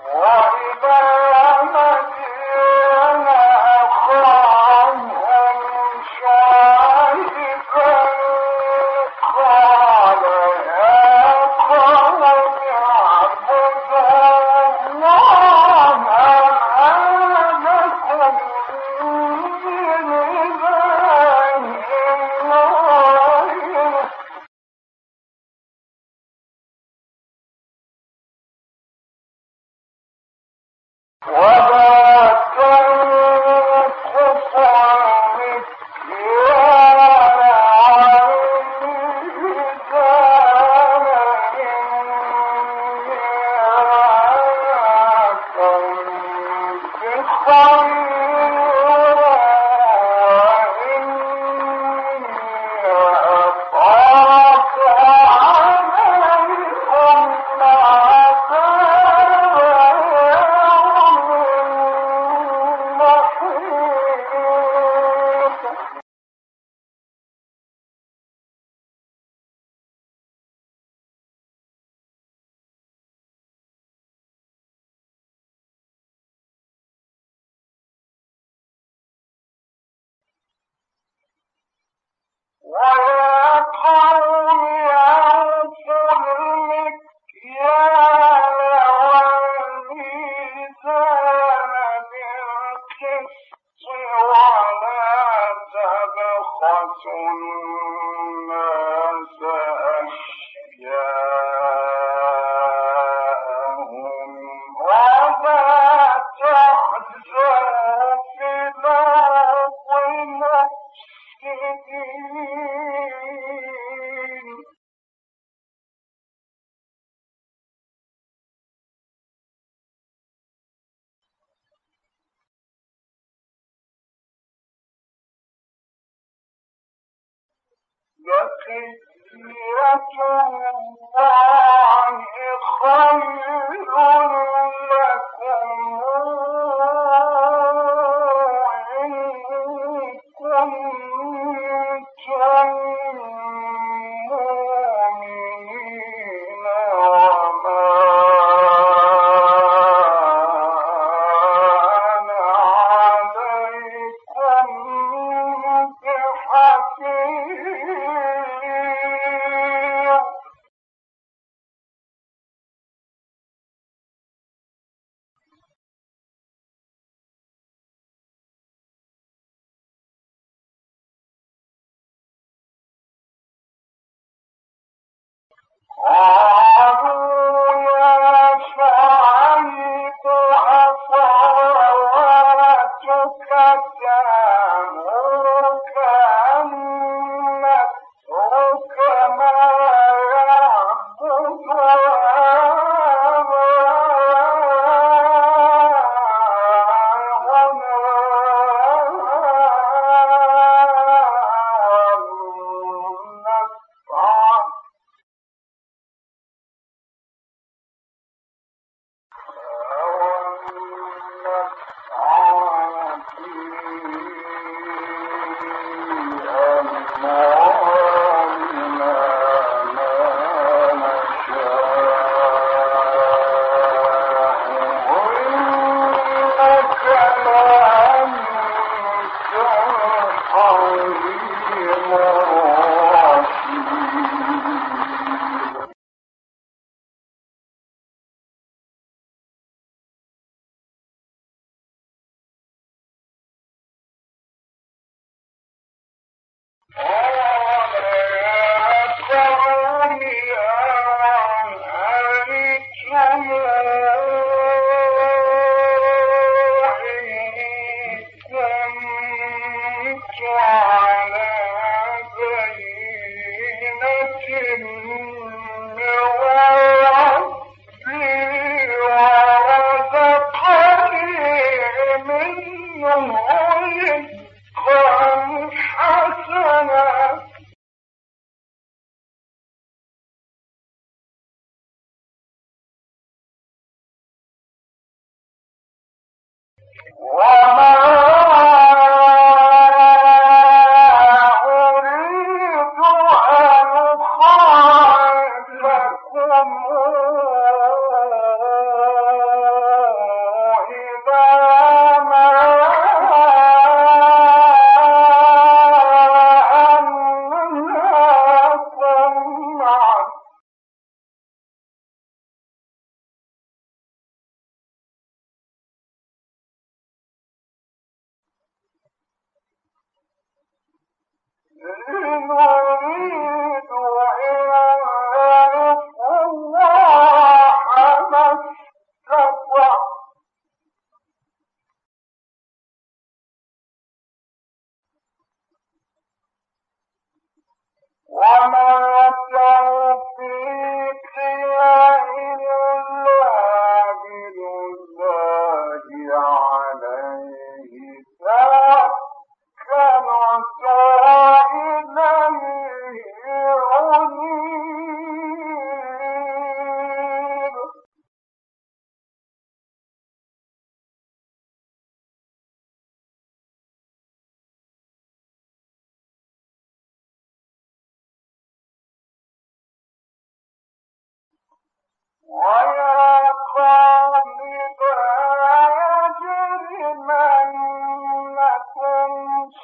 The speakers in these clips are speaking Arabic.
Oh. لكم.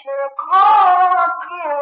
شقاقي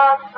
Bye.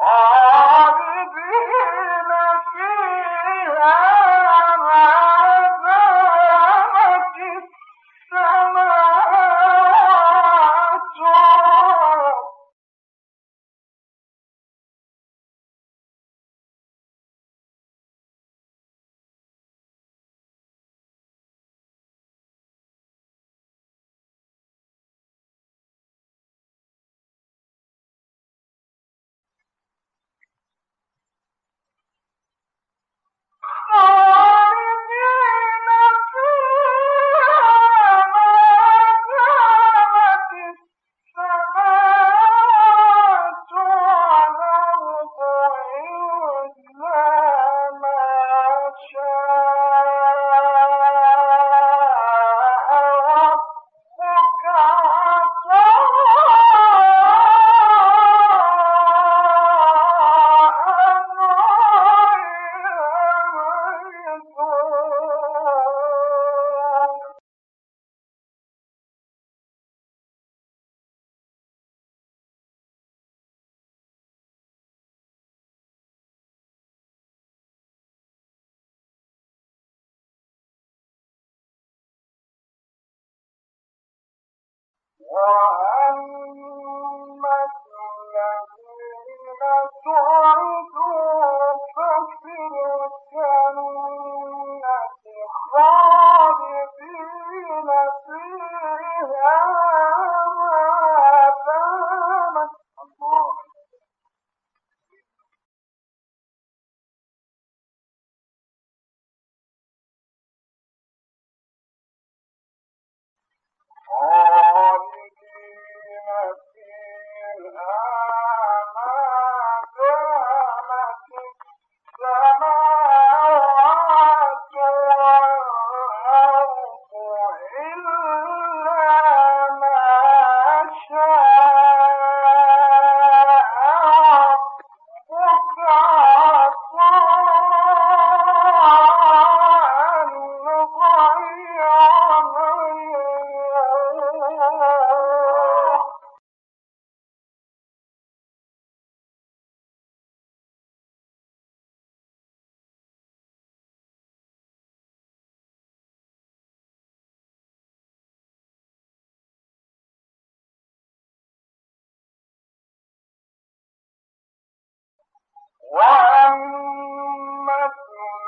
啊啊 وأمت الذين تعدون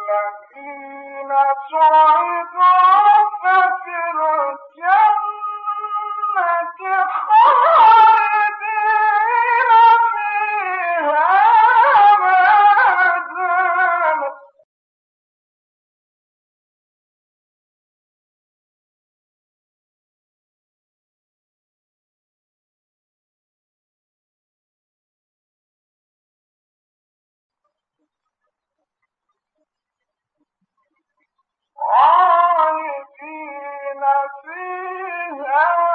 الذين سعدوا ففي الجنة السماوات والأرض